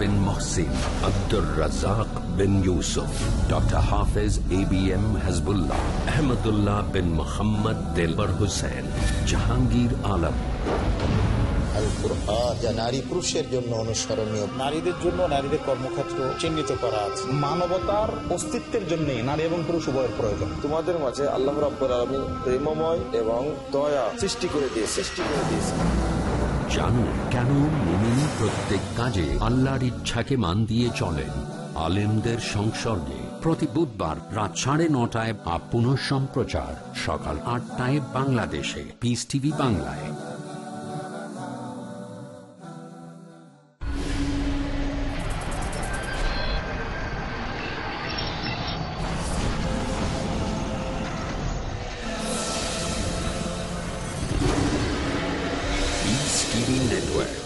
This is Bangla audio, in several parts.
Bin Mohsin Abdur Razzak bin Yusuf doctor Hafez A B M Hazbullah Ahmadullah bin Mohammad Delwar Hossain Jahangir Alam যা নারী পুরুষের জন্য অনুসরণীয়। নারীদের জন্য নারীদের কর্মক্ষেত্র চিহ্নিত করা আছে। মানবতার অস্তিত্বের জন্য নারী এবং পুরুষ উভয়ের প্রয়োজন। তোমাদের মাঝে আল্লাহ রাব্বুল আলামিন প্রেমময় এবং দয়া সৃষ্টি করে দিয়ে সৃষ্টি করে দিয়েছে জানুন কেন প্রত্যেক কাজে আল্লাহর ইচ্ছাকে মান দিয়ে চলেন। আলেমদের সংসর্গে প্রতি বুধবার রাত সাড়ে নটায় বা পুনঃ সম্প্রচার সকাল আটটায় বাংলাদেশে। পিস টিভি বাংলায়। Network,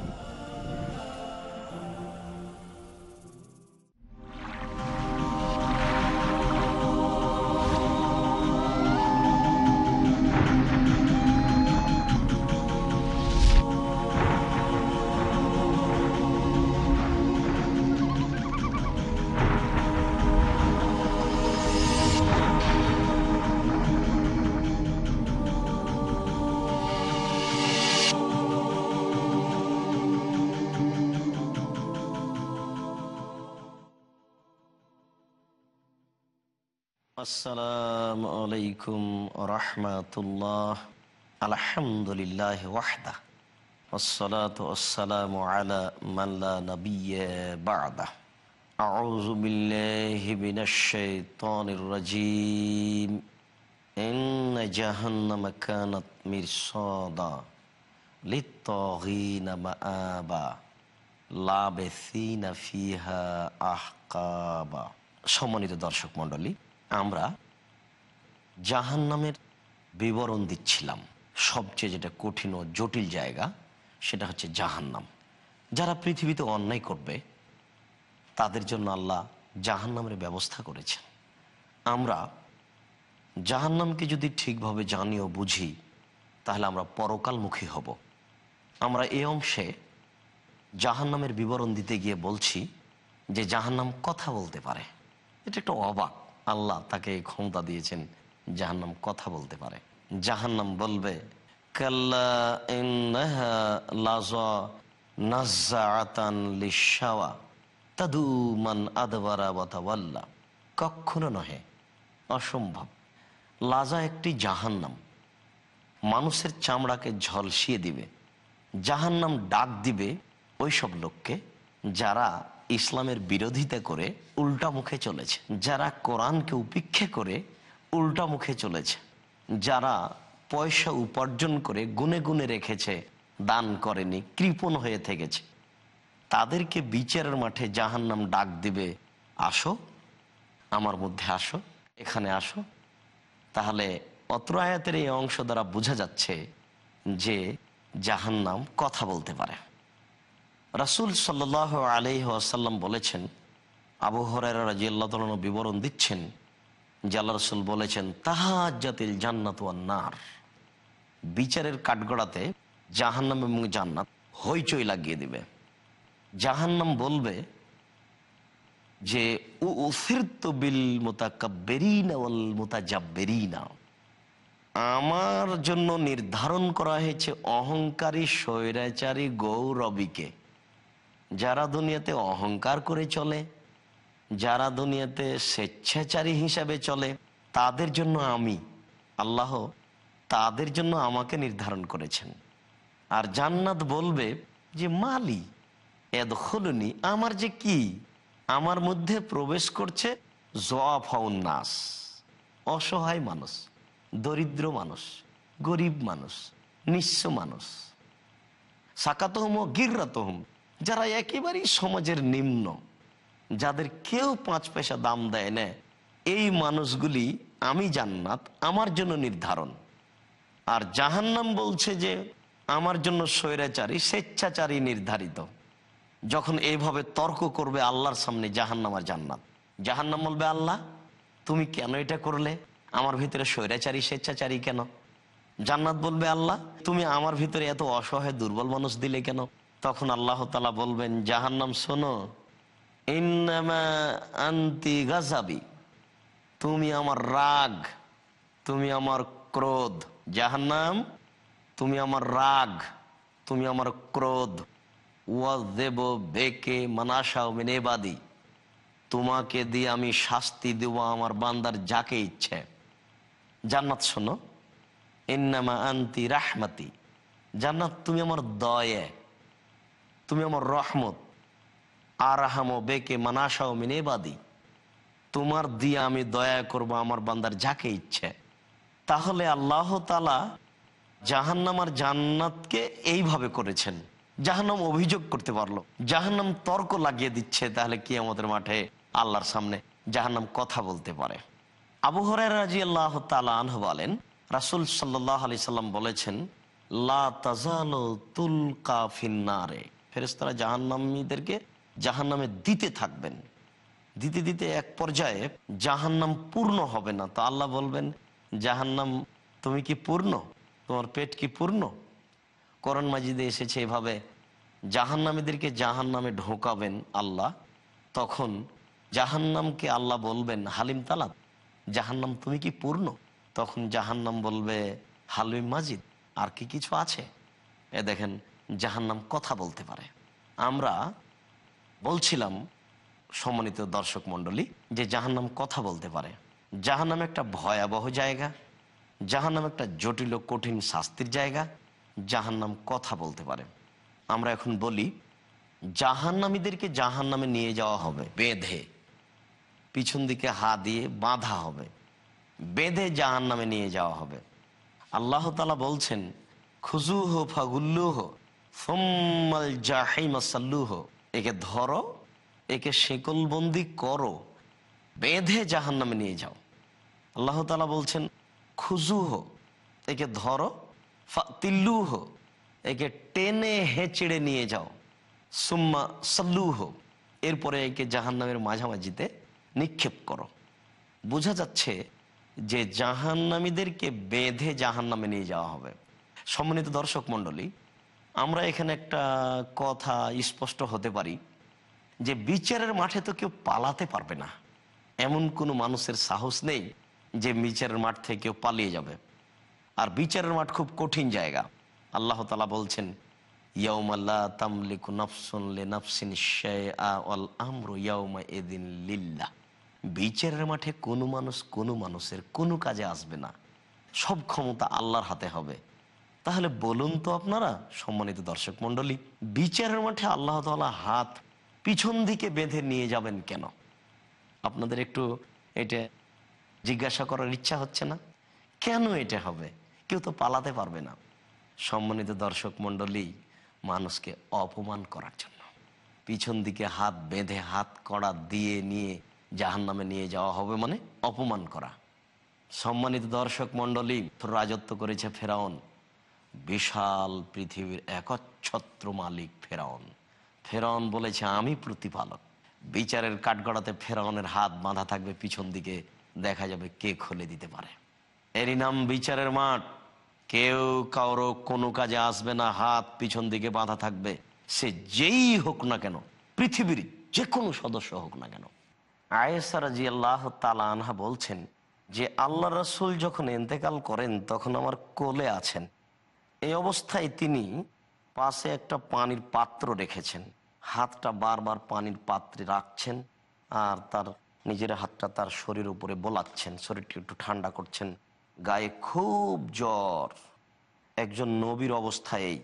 আসসালামু আলাইকুম রহমতুল্লাহ আলহামদুলিল্লাহ ওয়াহদা والصلاة والسلام على من لا نبي بعده أعوذ بالله من الشيطان الرجيم إن جهنم كانت مرصادا للطاغين مآبا লাবেসিনা ফিহা আহকাবা সম্মানিত দর্শক মণ্ডলী আমরা জাহান নামের বিবরণ দিচ্ছিলাম। সবচেয়ে যেটা কঠিন ও জটিল জায়গা, সেটা হচ্ছে জাহান্নাম। যারা পৃথিবীতে অন্যায় করবে, তাদের জন্য আল্লাহ জাহান্নামের ব্যবস্থা করেছেন। আমরা জাহান্নামকে যদি ঠিকভাবে জানি ও বুঝি, তাহলে আমরা পরকালমুখী হব। আমরা এই অংশে জাহান্নামের বিবরণ দিতে গিয়ে বলছি যে জাহান্নাম কথা বলতে পারে। এটা একটা অবাক আল্লাহ তাকে এই ক্ষমতা দিয়েছেন, জাহান্নাম কথা বলতে পারে। জাহান্নাম বলবে কখনো নহে, অসম্ভব। লাজা একটি জাহান্নাম। মানুষের চামড়াকে ঝলসিয়ে দিবে, জাহান্নাম ডাক দিবে ওইসব লোককে যারা ইসলামের বিরোধিতা করে উল্টা মুখে চলেছে। যারা কোরআনকে উপেক্ষা করে উল্টা মুখে চলেছে। যারা পয়সা উপার্জন করে গুনে গুনে রেখেছে, দান করেনি, কৃপণ হয়ে থেকেছে, তাদেরকে বিচারের মাঠে জাহান্নাম ডাক দিবে, আসো, আমার মধ্যে আসো, এখানে আসো। তাহলে অত্র আয়াতের এই অংশ দ্বারা বোঝা যাচ্ছে যে জাহান্নাম কথা বলতে পারে। রাসুল সাল্লাহ আলহ আসাল্লাম বলেছেন, আবু হরাইরা বিবরণ দিচ্ছেন, যে আল্লাহ রসুল বলেছেন তাহাজাতিল জান্নাত নার। বিচারের কাঠগড়াতে জাহান্নাম এবং জান্নাত হইচই লাগিয়ে দিবে। জাহান্নাম বলবে যে বিল আমার জন্য নির্ধারণ করা হয়েছে অহংকারী, স্বৈরাচারী গৌরবীকে। যারা দুনিয়াতে অহংকার করে চলে, যারা দুনিয়াতে স্বেচ্ছাচারী হিসাবে চলে, তাদের জন্য আমি, আল্লাহ, তাদের জন্য আমাকে নির্ধারণ করেছেন। আর জান্নাত বলবে যে, মালি এদ হলুনি আমার যে কি? আমার মধ্যে প্রবেশ করছে নাস অসহায় মানুষ, দরিদ্র মানুষ, গরিব মানুষ, নিঃস্ব মানুষ। সাকাতহম ও গির্রাতহম যারা একেবারেই সমাজের নিম্ন, যাদের কেউ পাঁচ পয়সা দাম দেয় না, এই মানুষগুলি আমি জান্নাত, আমার জন্য নির্ধারণ। আর জাহান্নাম বলছে যে, আমার জন্য স্বৈরাচারী, স্বেচ্ছাচারী নির্ধারিত। যখন এইভাবে তর্ক করবে আল্লাহর সামনে জাহান্নাম আর জান্নাত। জাহান্নাম বলবে, আল্লাহ, তুমি কেন এটা করলে? আমার ভিতরে স্বৈরাচারী, স্বেচ্ছাচারী কেন? জান্নাত বলবে, আল্লাহ, তুমি আমার ভিতরে এত অসহায়, দুর্বল মানুষ দিলে কেন? তখন আল্লাহ তালা বলবেন, জাহান্নাম শোনো আন্তি গাজাবি তুমি আমার রাগ, তুমি আমার ক্রোধ, জাহান্নাম, তুমি আমার রাগ, তুমি আমার ক্রোধ ওয়াজদেব বেকে মানাসাও মিনেবাদি তোমাকে দিয়ে আমি শাস্তি দেব আমার বান্দার যাকে ইচ্ছে। জান্নাত শোনো, ইন্নামা আন্তি রাহমাতি, জান্নাত তুমি আমার দয়ে তুমি আমার রহমত। আরাহামো বেকে মানাসাও মিনেবাদি তোমার দিয়ে আমি দয়া করব আমার বান্দার যাকে ইচ্ছে। তাহলে আল্লাহ তালা জাহান্নাম আর জান্নাতকে এইভাবে করেছেন। জাহান্নাম অভিযোগ করতে পারল। জাহান্নাম তর্ক লাগিয়ে দিচ্ছে তাহলে কি আমাদের মাঠে আল্লাহর সামনে জাহান্নাম কথা বলতে পারে। আবু হরাই রাজি আল্লাহ তালা আনহ বলেন, রাসুল সাল্লাহ আলি সাল্লাম বলেছেন, লা তাজালো তুল কাফিনারে ফেরেস্তারা জাহান্নামীদেরকে জাহান্নামে দিতে থাকবেন। দিতে দিতে এক পর্যায়ে জাহান্নাম পূর্ণ হবে না। তো আল্লাহ বলবেন, জাহান্নাম তুমি কি পূর্ণ? তোমার পেট কি পূর্ণ? করণ মাজিদে এসেছে এভাবে, জাহান্নামীদেরকে জাহান্নামে ঢোকাবেন আল্লাহ। তখন জাহান্নামকে আল্লাহ বলবেন, হালিম তালাত, জাহান্নাম তুমি কি পূর্ণ? তখন জাহান্নাম বলবে, হালিম মাজিদ, আর কি কিছু আছে? এ দেখেন জাহান্নাম কথা বলতে পারে। আমরা বলছিলাম সম্মানিত দর্শক মণ্ডলী যে জাহান্নাম কথা বলতে পারে। জাহান্নাম একটা ভয়াবহ জায়গা, জাহান্নাম একটা জটিল কঠিন শাস্তির জায়গা, জাহান্নাম কথা বলতে পারে। আমরা এখন বলি, জাহান্নামীদেরকে জাহান্নামে নিয়ে যাওয়া হবে, বেঁধে। পিছন দিকে হা দিয়ে বাঁধা হবে, বেঁধে জাহান্নামে নিয়ে যাওয়া হবে। আল্লাহ তালা বলছেন খুজুহ ফাগুল্লুহ। একে ধরো, একে শেকলবন্দি করো, বেঁধে জাহান নামে নিয়ে যাও। আল্লাহ তালা বলছেন খুজুহ একে ধরো তিল্লুহ একে টেনে হেঁচড়ে নিয়ে যাও। সুম্মা সাল্লুহ, এরপরে একে জাহান নামের মাঝামাঝিতে নিক্ষেপ করো। বোঝা যাচ্ছে যে জাহান্নামীদেরকে বেঁধে জাহান নামে নিয়ে যাওয়া হবে। সম্মানিত দর্শক মণ্ডলী আমরা এখানে একটা কথা স্পষ্ট হতে পারি যে বিচারের মাঠে তো কেউ পালাতে পারবে না। এমন কোনো মানুষের সাহস নেই যে বিচারের মাঠ থেকে কেউ পালিয়ে যাবে। আর বিচারের মাঠ খুব কঠিন জায়গা। আল্লাহ তালা বলছেন লে লিল্লাহ। বিচারের মাঠে কোনো মানুষ কোনো মানুষের কোনো কাজে আসবে না। সব ক্ষমতা আল্লাহর হাতে হবে। তাহলে বলুন তো আপনারা, সম্মানিত দর্শক মন্ডলী বিচারের মাঠে আল্লাহ তাআলা হাত পিছন দিকে বেঁধে নিয়ে যাবেন কেন? আপনাদের একটু এটা জিজ্ঞাসা করার ইচ্ছা হচ্ছে না? কেন এটা হবে? কেউ তো পালাতে পারবে না। সম্মানিত দর্শক মন্ডলী মানুষকে অপমান করার জন্য। পিছন দিকে হাত বেঁধে, হাত কড়া দিয়ে নিয়ে জাহান নামে নিয়ে যাওয়া হবে মানে অপমান করা। সম্মানিত দর্শক মন্ডলী রাজত্ব করেছে ফেরাউন। বিশাল পৃথিবীর একচ্ছত্র মালিক ফেরাউন। ফেরাউন বলেছে, আমি প্রতিপালক। বিচারের কাঠগড়াতে ফেরাউনের হাত বাঁধা থাকবে, পিছন দিকে দেখা যাবে কে খুলে দিতে পারে। এরই নাম বিচারের মাঠ। কেউ কারও কোনো কাজে আসবে না, হাত পিছন দিকে বাঁধা থাকবে। সে যেই হোক না কেন, পৃথিবীর যে কোনো সদস্য হোক না কেন। আয়েসারা জি আল্লাহ তালা আনহা বলছেন যে আল্লাহ রসুল যখন এন্তেকাল করেন, তখন আমার কোলে আছেন। এই অবস্থায় তিনি পাশে একটা পানির পাত্র রেখেছেন। হাতটা বারবার পানির পাত্রে রাখছেন আর তার নিজের হাতটা তার শরীর উপরে বোলাচ্ছেন। শরীরটি একটু ঠান্ডা করছেন। গায়ে খুব জ্বর। একজন নবীর অবস্থায় এই।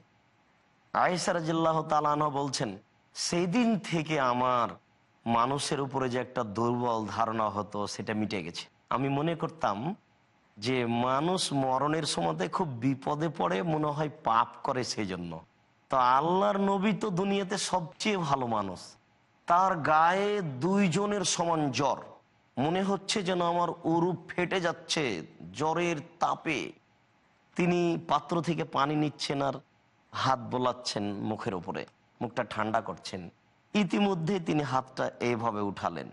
আয়সারাজিল্লাহ তালানা বলছেন সেই দিন থেকে আমার মানুষের উপরে যে একটা দুর্বল ধারণা হতো, সেটা মিটে গেছে। আমি মনে করতাম যে মানুষ মরণের সময় খুব বিপদে পড়ে, মনে হয় পাপ করে সেই জন্য তো আল্লাহর নবী তো দুনিয়াতে সবচেয়ে ভালো মানুষ। তার গায়ে দুইজনের সমান জ্বর। মনে হচ্ছে যেন আমার উরুপ ফেটে যাচ্ছে জ্বরের তাপে। তিনি পাত্র থেকে পানি নিচ্ছেন আর হাত বোলাচ্ছেন মুখের ওপরে। মুখটা ঠান্ডা করছেন। ইতিমধ্যে তিনি হাতটা এইভাবে উঠালেন।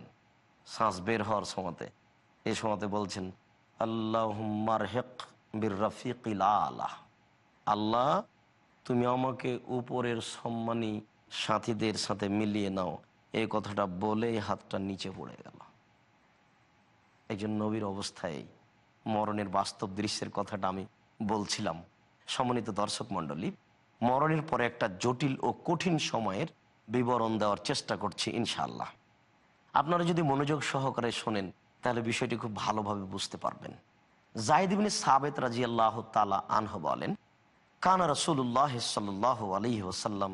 শ্বাস বের হওয়ার সময়তে। এ সময়তে বলছেন হেক আল্লাহ, তুমি আমাকে উপরের সম্মানী সাথীদের সাথে মিলিয়ে নাও। এই কথাটা বলে হাতটা নিচে পড়ে গেল। একজন নবীর অবস্থায় মরণের বাস্তব দৃশ্যের কথাটা আমি বলছিলাম। সমন্বিত দর্শক মণ্ডলী, মরণের পরে একটা জটিল ও কঠিন সময়ের বিবরণ দেওয়ার চেষ্টা করছি ইনশাল্লাহ আপনারা যদি মনোযোগ সহকারে শোনেন তাহলে বিষয়টি খুব ভালোভাবে বুঝতে পারবেন। জাহিদিবিন সাবেত রাজি আল্লাহ তালা আনহ বলেন, কানা রসুল্লাহ সাল্লাহ আলী ওসাল্লাম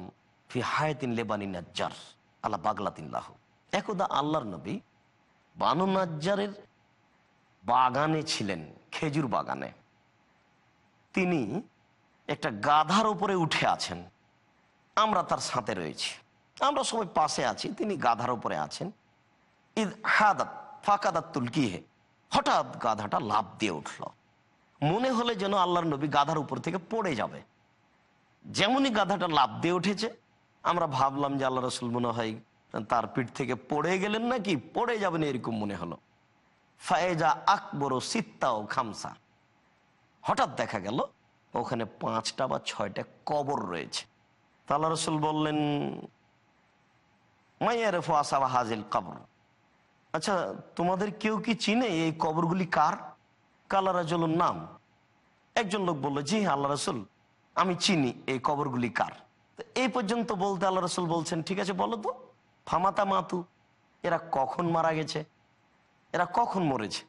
ফি হায়াতিন লেবানি নাজ্জার আল্লাহ বাগলাতিল্লাহ একদা আল্লাহর নবী বানু নাজ্জারের বাগানে ছিলেন, খেজুর বাগানে। তিনি একটা গাধার উপরে উঠে আছেন। আমরা তার সাথে রয়েছি। আমরা সবাই পাশে আছি, তিনি গাধার উপরে আছেন। ঈদ হাদাত ফাঁকাদাত তুলকিহে হঠাৎ গাধাটা লাভ দিয়ে উঠল। মনে হলে যেন আল্লাহর নবী গাধার উপর থেকে পড়ে যাবে। যেমনই গাধাটা লাভ দিয়ে উঠেছে, আমরা ভাবলাম যে আল্লাহ রসুল মনে হয় তার পিঠ থেকে পড়ে গেলেন নাকি? পড়ে যাবেন এরকম মনে হলো। ফায়েজা আকবর সিত্তা ও খামসা। হঠাৎ দেখা গেল, ওখানে পাঁচটা বা ছয়টা কবর রয়েছে। তা আল্লাহ রসুল বললেন মাইয়ার আসাবা হাজিল কবর। আচ্ছা তোমাদের কেউ কি চিনে এই কবরগুলি কার? কালারাজলের নাম। একজন লোক বলল, জি, আল্লাহ রসুল, আমি চিনি এই কবরগুলি কার? এই পর্যন্ত বলতে আল্লাহ রসুল বলছেন, ঠিক আছে, বলো তো, ফামাতা মাতু, এরা কখন মারা গেছে? এরা কখন মরেছে?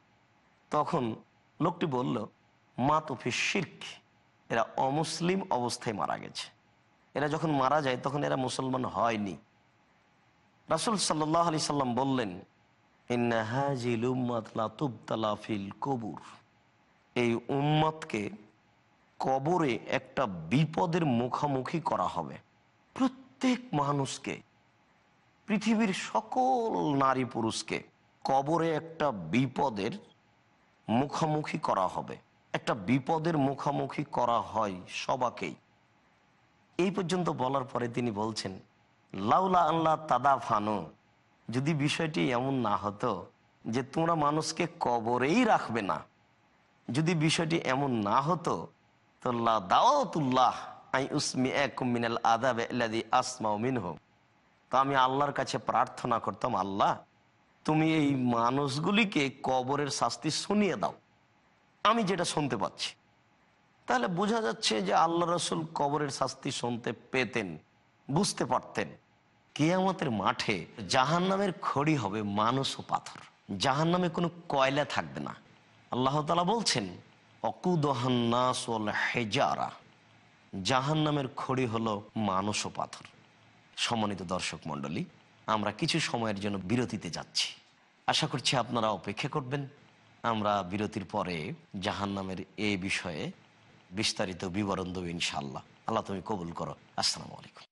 তখন লোকটি বলল মাতুফি শির্ক, এরা অমুসলিম অবস্থায় মারা গেছে। এরা যখন মারা যায়, তখন এরা মুসলমান হয়নি। রাসুল সাল্লাহ আলি সাল্লাম বললেন ইন্না হাজিল উম্মাত লা তুবতালা ফিল কবুর। এই উম্মতকে কবরে একটা বিপদের মুখোমুখি করা হবে। প্রত্যেক মানুষকে, পৃথিবীর সকল নারী পুরুষকে কবরে একটা বিপদের মুখোমুখি করা হবে। একটা বিপদের মুখোমুখি করা হয় সবাকেই। এই পর্যন্ত বলার পরে তিনি বলছেন, লাউলা আল্লাহ তাদা ফানো যদি বিষয়টি এমন না হতো যে তোমরা মানুষকে কবরেই রাখবে না, যদি বিষয়টি এমন না হতো, তো দাওয়াতুল্লাহ আই উসমি মিনাল আদাব আসমাও মিনহ তো আমি আল্লাহর কাছে প্রার্থনা করতাম, আল্লাহ, তুমি এই মানুষগুলিকে কবরের শাস্তি শুনিয়ে দাও। আমি যেটা শুনতে পাচ্ছি। তাহলে বোঝা যাচ্ছে যে আল্লাহ রসুল কবরের শাস্তি শুনতে পেতেন, বুঝতে পারতেন। কেয়ামতের মাঠে জাহান নামের খড়ি হবে মানুষ ও পাথর। জাহান নামে কোনো কয়লা থাকবে না। আল্লাহ তালা বলছেন অকুদহান্নাস হেজারা। জাহান নামের খড়ি হলো মানুষ ও পাথর। সম্মানিত দর্শক মণ্ডলী, আমরা কিছু সময়ের জন্য বিরতিতে যাচ্ছি। আশা করছি আপনারা অপেক্ষা করবেন। আমরা বিরতির পরে জাহান নামের এই বিষয়ে বিস্তারিত বিবরণ দেবো ইনশাল্লাহ আল্লাহ তুমি কবুল করো। আসসালামু আলাইকুম।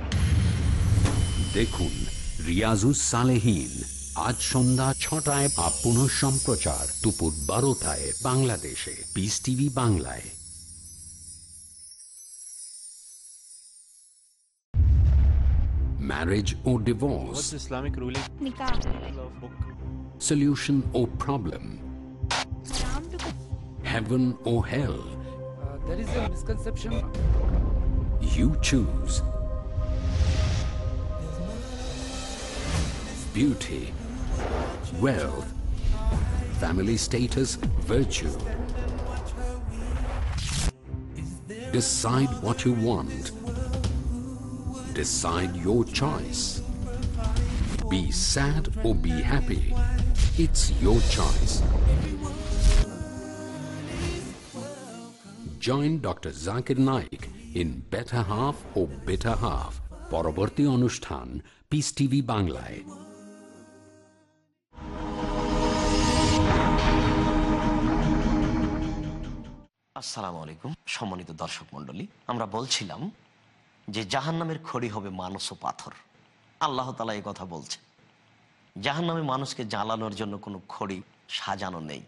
দেখুন রিয়াজুস সালেহীন আজ সন্ধ্যা ছটায় আপ পুনঃ সম্প্রচার দুপুর বারোটায় বাংলাদেশে পিস টিভি বাংলায় marriage or divorce, What's Islamic ruling Nikah. of solution or problem, heaven or hell. Uh, there is a misconception. You choose. Beauty, wealth, family status, virtue. Decide what you want. Decide your choice. Be sad or be happy. It's your choice. Join Dr. Zakir Naik in Better Half or Bitter Half. পরবর্তী অনুষ্ঠান পিস টিভি বাংলায় আসসালামু আলাইকুম, সম্মানিত দর্শক মণ্ডলী। আমরা বলছিলাম যে জাহান্নামের খড়ি হবে মানুষ ও পাথর। আল্লাহ তালা এই কথা বলছেন। জাহান্নামে মানুষকে জ্বালানোর জন্য কোনো খড়ি, সাজানো নেই।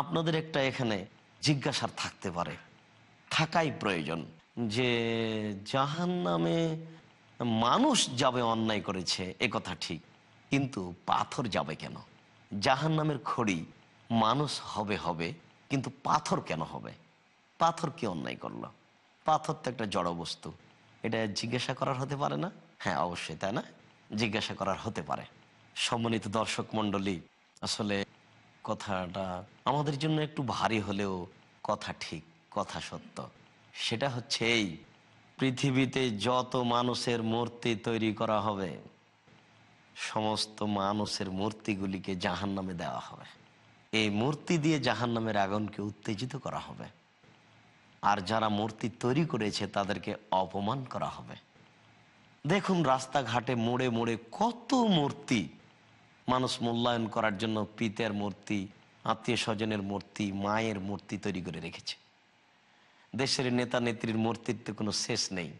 আপনাদের একটা এখানে জিজ্ঞাসার থাকতে পারে। থাকাই প্রয়োজন যে জাহান্নামে মানুষ যাবে, অন্যায় করেছে, এ কথা ঠিক। কিন্তু পাথর যাবে কেন? জাহান্নামের খড়ি মানুষ হবে হবে, কিন্তু পাথর কেন হবে? পাথর কি অন্যায় করল। পাথর তো একটা জড় বস্তু। এটা জিজ্ঞাসা করার হতে পারে না? হ্যাঁ অবশ্যই, তাই না? জিজ্ঞাসা করার হতে পারে। সম্মানিত দর্শক মণ্ডলী, আসলে কথাটা আমাদের জন্য একটু ভারী হলেও কথা ঠিক, কথা সত্য। সেটা হচ্ছে এই, পৃথিবীতে যত মানুষের মূর্তি তৈরি করা হবে, সমস্ত মানুষের মূর্তিগুলিকে জাহান নামে দেওয়া হবে। এই মূর্তি দিয়ে জাহান নামের আগুনকে উত্তেজিত করা হবে। আর যারা মূর্তি তৈরি করেছে তাদেরকে অপমান করা হবে। দেখুন রাস্তাঘাটে মোড়ে মোড়ে কত মূর্তি। মানুষ মূল্যায়ন করার জন্য পিতের মূর্তি, আত্মীয় স্বজনের মূর্তি, মায়ের মূর্তি তৈরি করে রেখেছে। দেশের নেতা নেত্রীর মূর্তির তো কোনো শেষ নেই।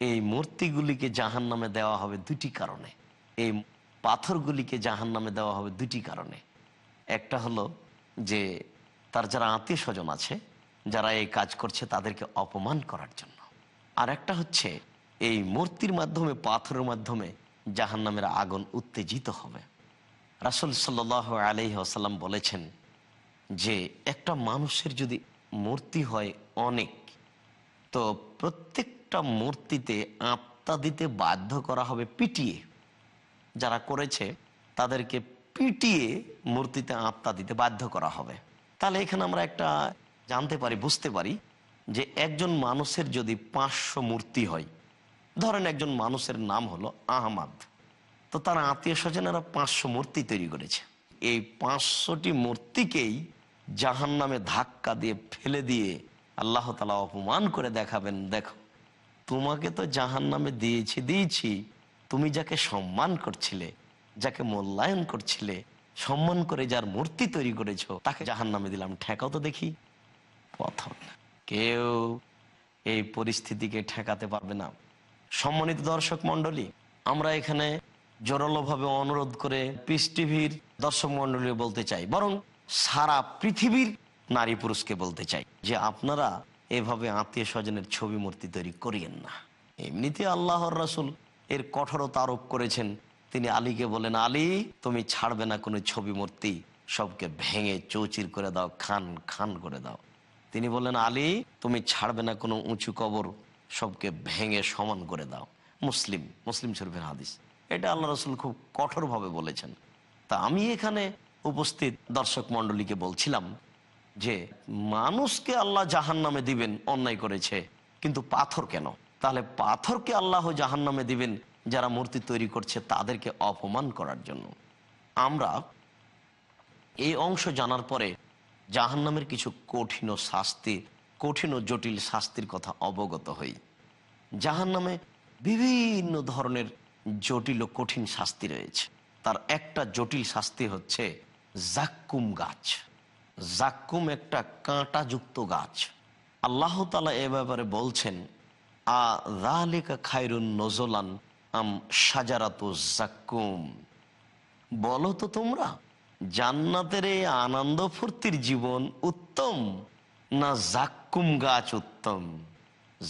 এই মূর্তিগুলিকে জাহান নামে দেওয়া হবে দুটি কারণে। এই পাথরগুলিকে জাহান নামে দেওয়া হবে দুটি কারণে। একটা হলো যে তার যারা আত্মীয় স্বজন আছে যারা এই কাজ করছে তাদেরকে অপমান করার জন্য। আর একটা হচ্ছে, এই মূর্তির মাধ্যমে, পাথরের মাধ্যমে জাহান নামের আগুন উত্তেজিত হবে। রাসুল সাল্লাহ আলহি আসাল্লাম বলেছেন যে, একটা মানুষের যদি মূর্তি হয় অনেক, তো প্রত্যেকটা মূর্তিতে আত্মা দিতে বাধ্য করা হবে পিটিয়ে। যারা করেছে, তাদেরকে পিটিয়ে মূর্তিতে আত্মা দিতে বাধ্য করা হবে। তাহলে এখানে আমরা একটা জানতে পারি, বুঝতে পারি যে একজন মানুষের যদি পাঁচশো মূর্তি হয়, ধরেন একজন মানুষের নাম হলো আহমাদ, তো তার আত্মীয় স্বজনেরা পাঁচশো মূর্তি তৈরি করেছে। এই পাঁচশোটি মূর্তিকেই জাহান নামে ধাক্কা দিয়ে ফেলে দিয়ে আল্লাহ তালা অপমান করে দেখাবেন, দেখো, তোমাকে তো জাহান নামে দিয়েছি দিয়েছি, তুমি যাকে সম্মান করছিলে, যাকে মূল্যায়ন করছিলে, সম্মান করে যার মূর্তি তৈরি করেছ, তাকে জাহান নামে দিলাম, ঠেকাও তো দেখি। প্রথম কেউ এই পরিস্থিতিকে ঠেকাতে পারবে না। সম্মানিত দর্শক মন্ডলী আমরা এখানে জোরালোভাবে অনুরোধ করে পিস টিভির দর্শক মন্ডলী বলতে চাই, বরং সারা পৃথিবীর নারী পুরুষকে বলতে চাই যে আপনারা এভাবে আত্মীয় স্বজনের ছবি মূর্তি তৈরি করিয়েন না। এমনিতে আল্লাহর রাসুল এর কঠোরতা আরোপ করেছেন। তিনি আলীকে বলেন, আলী, তুমি ছাড়বে না কোনো ছবি মূর্তি, সবকে ভেঙে চৌচির করে দাও, খান খান করে দাও। তিনি বললেন, আলী, তুমি ছাড়বে না, কোনো উঁচু কবর সবকে ভেঙে সমান করে দাও। মুসলিম মুসলিম শরীফের হাদিস। এটা আল্লাহ রসুল খুব কঠোরভাবে বলেছেন। তা আমি এখানে উপস্থিত দর্শক মন্ডলীকে বলছিলাম যে, মানুষকে আল্লাহ জাহান নামে দিবেন, অন্যায় করেছে, কিন্তু পাথর কেন? তাহলে পাথরকে আল্লাহ জাহান নামে দিবেন, যারা মূর্তি তৈরি করছে, তাদেরকে অপমান করার জন্য। আমরা এই অংশ জানার পরে জাহান্নামের কিছু কঠিন ও শাস্তি, কঠিন ও জটিল শাস্তির কথা অবগত হই। জাহান্নামে বিভিন্ন ধরনের জটিল ও কঠিন শাস্তি রয়েছে। তার একটা জটিল শাস্তি হচ্ছে জাক্কুম গাছ। জাক্কুম একটা কাঁটাযুক্ত গাছ। আল্লাহ তালা এ ব্যাপারে বলছেন, আ রালিকা খায়রুন নজলান আম সাজারাতু জাক্কুম? বলো তো তোমরা। জান্নাতের এই আনন্দ ফুর্তির জীবন উত্তম না জাক্কুম গাছ উত্তম?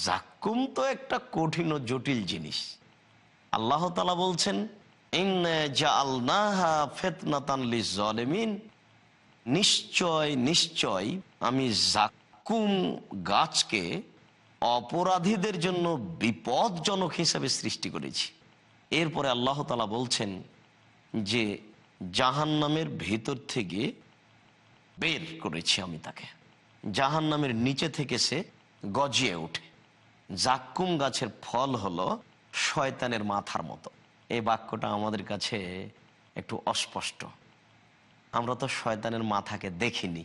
জাক্কুম তো একটা কঠিন ও জটিল জিনিস। আল্লাহ তালা বলছেন নিশ্চয় নিশ্চয় আমি জাক্কুম গাছকে অপরাধীদের জন্য বিপদজনক হিসেবে সৃষ্টি করেছি। এরপরে আল্লাহ তালা বলছেন যে জাহান নামের ভেতর থেকে বের করেছি আমি তাকে। জাহান নামের নিচে থেকে সে গজিয়ে ওঠে। জাক্কুম গাছের ফল হলো শয়তানের মাথার মতো। এই বাক্যটা আমাদের কাছে একটু অস্পষ্ট। আমরা তো শয়তানের মাথাকে দেখিনি।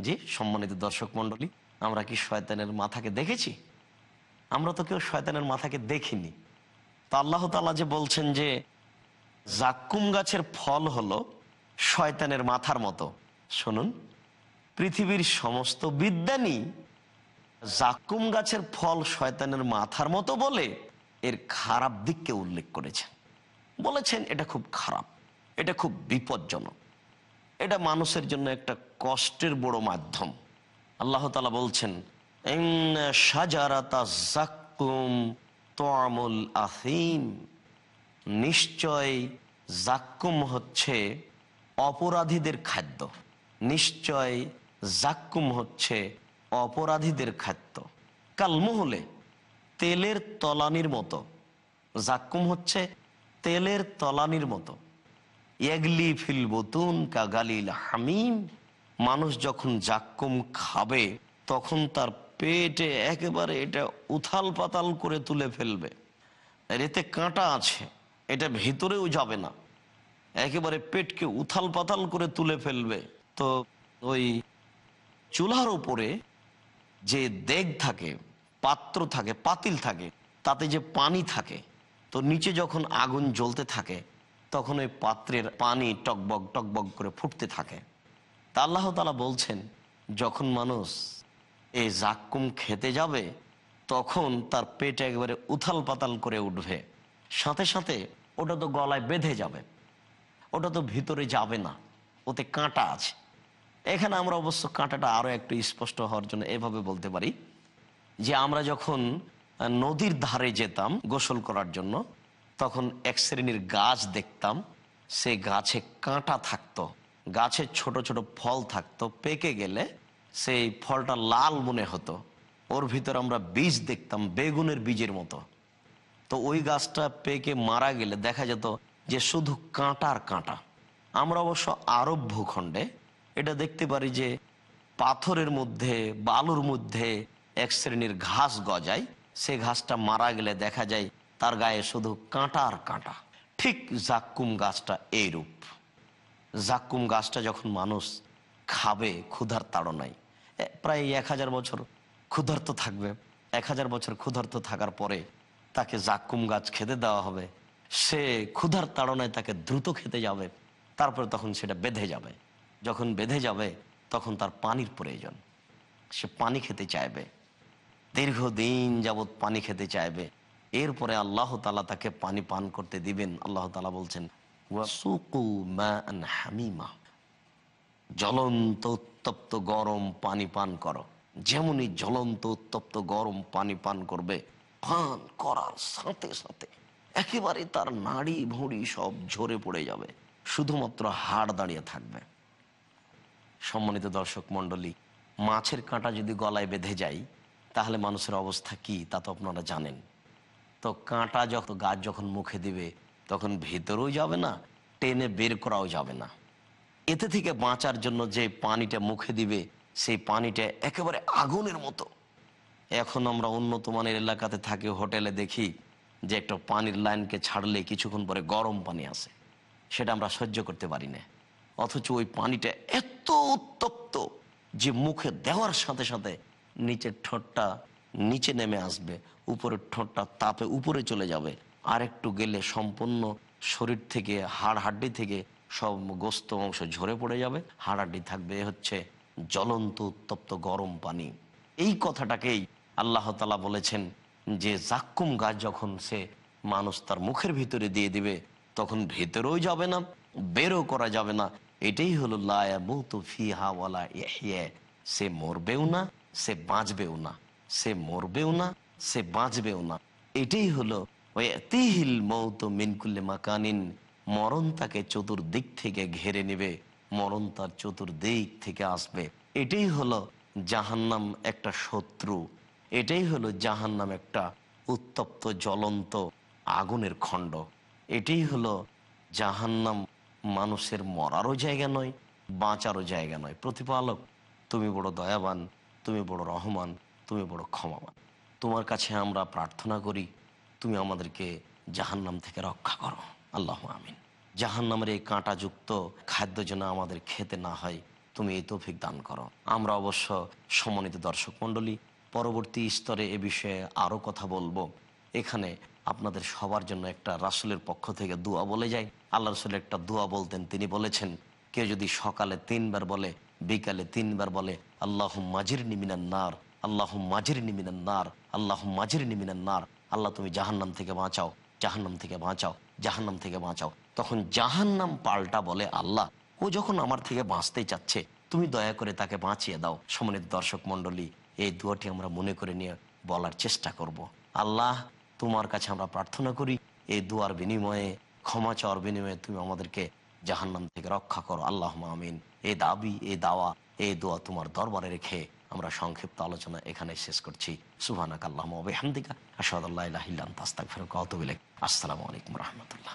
জি, সম্মানিত দর্শক মন্ডলী আমরা কি শয়তানের মাথাকে দেখেছি? আমরা তো কেউ শয়তানের মাথাকে দেখিনি। তা আল্লাহ তালা যে বলছেন যে জাক্কুম গাছের ফল হলো শয়তানের মাথার মতো। শুনুন, পৃথিবীর সমস্ত বিদ্যানি জাকুম গাছের ফল শয়তানের মাথার মতো বলে এর খারাপ দিককে উল্লেখ করেছেন। বলেছেন, এটা খুব খারাপ, এটা খুব বিপজ্জনক, এটা মানুষের জন্য একটা কষ্টের বড় মাধ্যম। আল্লাহ তালা বলছেন সাজারাতা জাক্কুম তোয়ামুল আফিম নিশ্চয় জাক্কুম হচ্ছে অপরাধীদের খাদ্য। নিশ্চয় জাক্কুম হচ্ছে অপরাধীদের খাদ্য। কালমহলে তেলের তলানির মতো। জাক্কুম হচ্ছে তেলের তলানির মতো। এগলি ফিল বতুন কাগালিল হামিম। মানুষ যখন জাক্কুম খাবে, তখন তার পেটে একেবারে এটা উথাল পাতাল করে তুলে ফেলবে। এতে কাঁটা আছে। এটা ভেতরেও যাবে না। একেবারে পেটকে উথাল পাতাল করে তুলে ফেলবে। তো ওই চুলার উপরে যে দেগ থাকে, পাত্র থাকে, পাতিল থাকে, তাতে যে পানি থাকে, তো নিচে যখন আগুন জ্বলতে থাকে, তখন ওই পাত্রের পানি টকবক টকবক করে ফুটতে থাকে। তা আল্লাহ তালা বলছেন, যখন মানুষ এই জাক্কুম খেতে যাবে, তখন তার পেট একবারে উথাল পাতাল করে উঠবে। সাথে সাথে ওটা তো গলায় বেঁধে যাবে। ওটা তো ভিতরে যাবে না। ওতে কাঁটা আছে। এখানে আমরা অবশ্য কাঁটাটা আরও একটু স্পষ্ট হওয়ার জন্য এভাবে বলতে পারি যে আমরা যখন নদীর ধারে যেতাম গোসল করার জন্য, তখন এক শ্রেণির গাছ দেখতাম। সে গাছে কাঁটা থাকতো। গাছে ছোট ছোট ফল থাকতো। পেকে গেলে সেই ফলটা লাল মনে হতো। ওর ভিতর আমরা বীজ দেখতাম, বেগুনের বীজের মতো। তো ওই গাছটা পেকে মারা গেলে দেখা যেত যে শুধু কাঁটার কাঁটা। আমরা অবশ্য আরব ভূখণ্ডে এটা দেখতে পারি যে পাথরের মধ্যে, বালুর মধ্যে এক শ্রেণির ঘাস গজায়। সে ঘাসটা মারা গেলে দেখা যায় তার গায়ে শুধু কাঁটা আর কাঁটা। ঠিক জাক্কুম গাছটা এইরূপ। জাক্কুম গাছটা যখন মানুষ খাবে ক্ষুধার তাড়নায় প্রায় এক হাজার বছর ক্ষুধার্ত থাকবে। এক হাজার বছর ক্ষুধার্ত থাকার পরে তাকে জাকুম গাছ খেতে দেওয়া হবে। সে ক্ষুধার তাড়নায় তাকে দ্রুত খেতে যাবে। তারপরে তখন সেটা বেঁধে যাবে। যখন বেঁধে যাবে, তখন তার পানির প্রয়োজন। সে পানি খেতে চাইবে। দীর্ঘদিন যাবৎ পানি খেতে চাইবে। এরপরে আল্লাহ তালা তাকে পানি পান করতে দিবেন। আল্লাহ তালা বলছেন, "ওয়াসুকু মাআন হামিমা। জ্বলন্ত, উত্তপ্ত, গরম পানি পান করো। যেমনই জ্বলন্ত, উত্তপ্ত, গরম পানি পান করবে পান করার সাথে সাথে একেবারে তার নাড়ি ভুঁড়ি সব ঝরে পড়ে যাবে, শুধুমাত্র হাড় দাঁড়িয়ে থাকবে। সম্মানিত দর্শক মণ্ডলী, মাছের কাঁটা যদি গলায় বেঁধে যায় তাহলে মানুষের অবস্থা কি তা তো আপনারা জানেন। তো কাঁটা যখন, গাছ যখন মুখে দিবে, তখন ভেতরেও যাবে না, টেনে বের করাও যাবে না। এতে থেকে বাঁচার জন্য যে পানিটা মুখে দিবে, সেই পানিটা একেবারে আগুনের মতো। এখন আমরা উন্নত মানের এলাকাতে থাকি, হোটেলে দেখি যে একটা পানির লাইনকে ছাড়লে কিছুক্ষণ পরে গরম পানি আসে। সেটা আমরা সহ্য করতে পারি না। অথচ ওই পানিটা এত উত্তপ্ত যে মুখে দেওয়ার সাথে সাথে নিচের ঠোঁটটা নিচে নেমে আসবে, উপরের ঠোঁটটা তাপে উপরে চলে যাবে। আর একটু গেলে সম্পূর্ণ শরীর থেকে হাড় হাড্ডি থেকে সব গোস্ত অংশ ঝরে পড়ে যাবে। হাড় হাড্ডি থাকবে হচ্ছে জ্বলন্ত উত্তপ্ত গরম পানি। এই কথাটাকেই আল্লাহ তালা বলেছেন যে জাক্কুম গাছ যখন সে মানুষ তার মুখের ভিতরে দিয়ে দিবে, তখন ভেতরেও যাবে না, বেরও করা যাবে না। এটাই হলো। সে মরবেও না, সে বাঁচবেও না, সে মরবেও না, সে বাঁচবেও না। এটাই হলো তিহিল মৌত মিনকুল্লে মাকানিন। মরণ তাকে চতুর্দিক থেকে ঘেরে নেবে, মরণ তার চতুর্দিক থেকে আসবে। এটাই হলো জাহান্নাম একটা শত্রু। এটাই হলো জাহান্নাম একটা উত্তপ্ত, জ্বলন্ত আগুনের খণ্ড। এটাই হলো জাহান্নাম মানুষের মরারও জায়গা নয়, বাঁচারও জায়গা নয়। প্রতিপালক, তুমি বড় দয়াবান, তুমি বড় রহমান, তুমি বড় ক্ষমাবান। তোমার কাছে আমরা প্রার্থনা করি, তুমি আমাদেরকে জাহান্নাম থেকে রক্ষা করো। আল্লাহ আমিন। জাহান্নামের এই কাঁটাযুক্ত খাদ্য যেন আমাদের খেতে না হয়, তুমি এই তৌফিক দান করো। আমরা অবশ্য সমন্বিত দর্শক মণ্ডলী পরবর্তী স্তরে এ বিষয়ে আরও কথা বলব। এখানে আপনাদের সবার জন্য একটা রাসুলের পক্ষ থেকে দোয়া বলে যায় আল্লাহ রসুল একটা দোয়া বলতেন, তিনি বলেছেন, কেউ যদি সকালে তিনবার বলে, বিকালে তিনবার বলে আল্লাহ মাঝির মাজির নিমিনান্নার আল্লাহ মাজির নিমিনান্নার আল্লাহ মাজির নিমিনান্নার আল্লাহ তুমি জাহান্নাম থেকে বাঁচাও, জাহান্নাম থেকে বাঁচাও, জাহান্নাম থেকে বাঁচাও। তখন জাহান্নাম পাল্টা বলে আল্লাহ, ও যখন আমার থেকে বাঁচতে চাচ্ছে, তুমি দয়া করে তাকে বাঁচিয়ে দাও। সমন্বিত দর্শক মণ্ডলী এই দুয়াটি আমরা মনে করে নিয়ে বলার চেষ্টা করব। আল্লাহ, তোমার কাছে আমরা প্রার্থনা করি, এই দুয়ার বিনিময়ে, ক্ষমা চাওয়ার বিনিময়ে তুমি আমাদেরকে জাহান্নাম থেকে রক্ষা করো। আল্লাহ আমিন। এই দাবি এই দাওয়া এই দোয়া তোমার দরবারে রেখে আমরা সংক্ষিপ্ত আলোচনা এখানে শেষ করছি। সুবানাক আল্লাহ হামদিকা আসাদুল্লাহ আসসালামু আলাইকুম রহমতুল্লাহ।